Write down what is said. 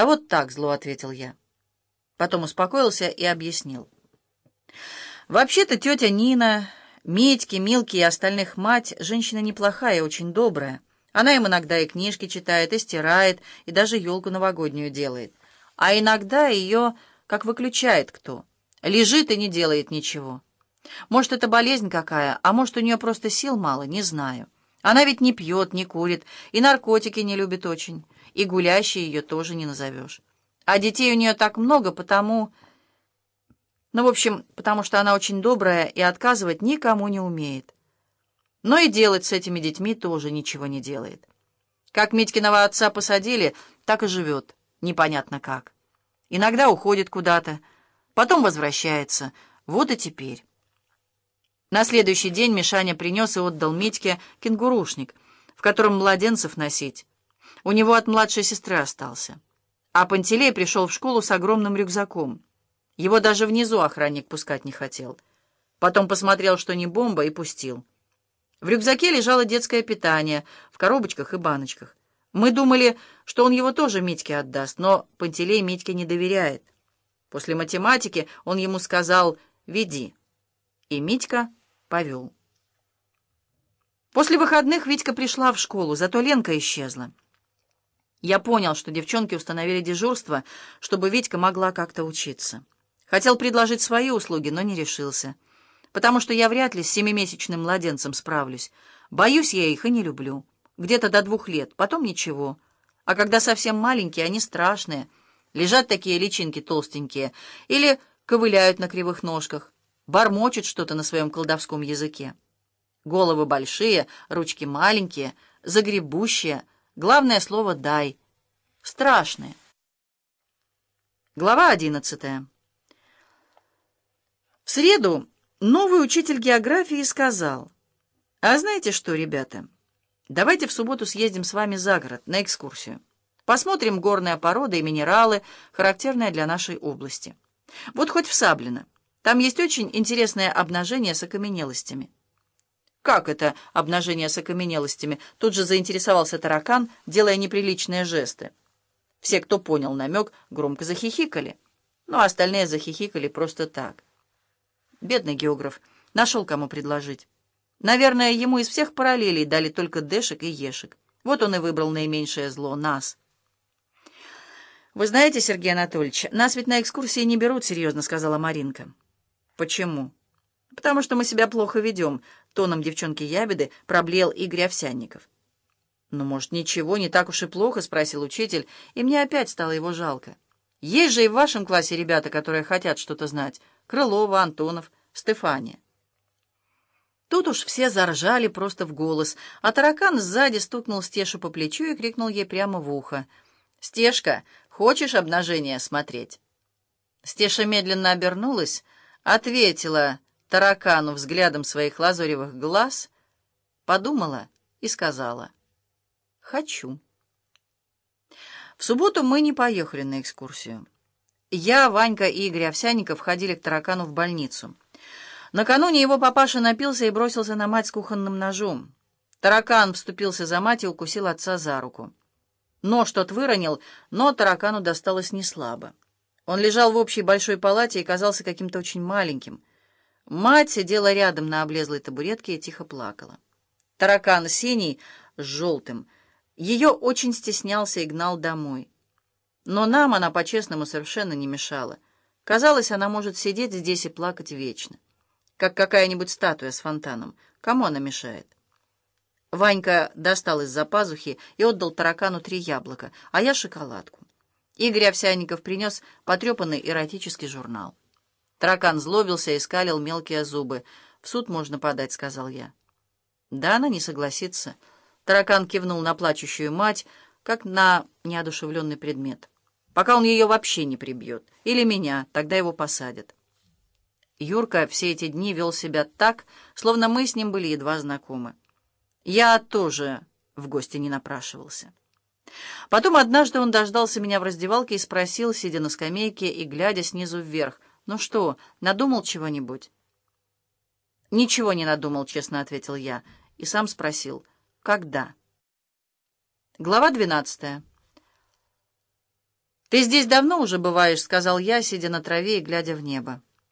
«А вот так», — зло ответил я. Потом успокоился и объяснил. «Вообще-то тетя Нина, Митьки, Милки и остальных мать женщина неплохая очень добрая. Она им иногда и книжки читает, и стирает, и даже елку новогоднюю делает. А иногда ее как выключает кто. Лежит и не делает ничего. Может, это болезнь какая, а может, у нее просто сил мало, не знаю. Она ведь не пьет, не курит, и наркотики не любит очень, и гулящей ее тоже не назовешь. А детей у нее так много, потому... Ну, в общем, потому что она очень добрая и отказывать никому не умеет. Но и делать с этими детьми тоже ничего не делает. Как Митькиного отца посадили, так и живет, непонятно как. Иногда уходит куда-то, потом возвращается. Вот и теперь. На следующий день Мишаня принес и отдал Митьке кенгурушник, в котором младенцев носить. У него от младшей сестры остался. А Пантелей пришел в школу с огромным рюкзаком. Его даже внизу охранник пускать не хотел. Потом посмотрел, что не бомба, и пустил. В рюкзаке лежало детское питание, в коробочках и баночках. Мы думали, что он его тоже Митьке отдаст, но Пантелей Митьке не доверяет. После математики он ему сказал «Веди». И Митька повел. После выходных Витька пришла в школу, зато Ленка исчезла. Я понял, что девчонки установили дежурство, чтобы Витька могла как-то учиться. Хотел предложить свои услуги, но не решился потому что я вряд ли с семимесячным младенцем справлюсь. Боюсь я их и не люблю. Где-то до двух лет, потом ничего. А когда совсем маленькие, они страшные. Лежат такие личинки толстенькие или ковыляют на кривых ножках, бормочут что-то на своем колдовском языке. Головы большие, ручки маленькие, загребущие. Главное слово «дай». Страшные. Глава одиннадцатая. В среду Новый учитель географии сказал, «А знаете что, ребята, давайте в субботу съездим с вами за город на экскурсию. Посмотрим горные породы и минералы, характерные для нашей области. Вот хоть в Саблино. Там есть очень интересное обнажение с окаменелостями». «Как это обнажение с окаменелостями?» Тут же заинтересовался таракан, делая неприличные жесты. Все, кто понял намек, громко захихикали. Ну, а остальные захихикали просто так. Бедный географ. Нашел, кому предложить. Наверное, ему из всех параллелей дали только Дэшек и Ешек. Вот он и выбрал наименьшее зло — нас. «Вы знаете, Сергей Анатольевич, нас ведь на экскурсии не берут серьезно», — сказала Маринка. «Почему?» «Потому что мы себя плохо ведем», — тоном девчонки Ябеды проблеял Игорь Овсянников. «Ну, может, ничего, не так уж и плохо?» — спросил учитель, и мне опять стало его жалко. «Есть же и в вашем классе ребята, которые хотят что-то знать. Крылова, Антонов, Стефания. Тут уж все заржали просто в голос, а таракан сзади стукнул Стешу по плечу и крикнул ей прямо в ухо. «Стешка, хочешь обнажение смотреть?» Стеша медленно обернулась, ответила таракану взглядом своих лазуревых глаз, подумала и сказала «Хочу». В субботу мы не поехали на экскурсию. Я, Ванька и Игорь Овсяников ходили к таракану в больницу. Накануне его папаша напился и бросился на мать с кухонным ножом. Таракан вступился за мать и укусил отца за руку. Нож тот выронил, но таракану досталось неслабо. Он лежал в общей большой палате и казался каким-то очень маленьким. Мать сидела рядом на облезлой табуретке и тихо плакала. Таракан синий с желтым. Ее очень стеснялся и гнал домой. Но нам она по-честному совершенно не мешала. Казалось, она может сидеть здесь и плакать вечно. Как какая-нибудь статуя с фонтаном. Кому она мешает? Ванька достал из-за пазухи и отдал таракану три яблока, а я шоколадку. Игорь Овсяников принес потрепанный эротический журнал. Таракан злобился и скалил мелкие зубы. «В суд можно подать», — сказал я. «Да, она не согласится». Таракан кивнул на плачущую мать, как на неодушевленный предмет. Пока он ее вообще не прибьет. Или меня, тогда его посадят. Юрка все эти дни вел себя так, словно мы с ним были едва знакомы. Я тоже в гости не напрашивался. Потом однажды он дождался меня в раздевалке и спросил, сидя на скамейке и глядя снизу вверх, «Ну что, надумал чего-нибудь?» «Ничего не надумал», — честно ответил я, и сам спросил, «Когда?» Глава двенадцатая. «Ты здесь давно уже бываешь», — сказал я, сидя на траве и глядя в небо.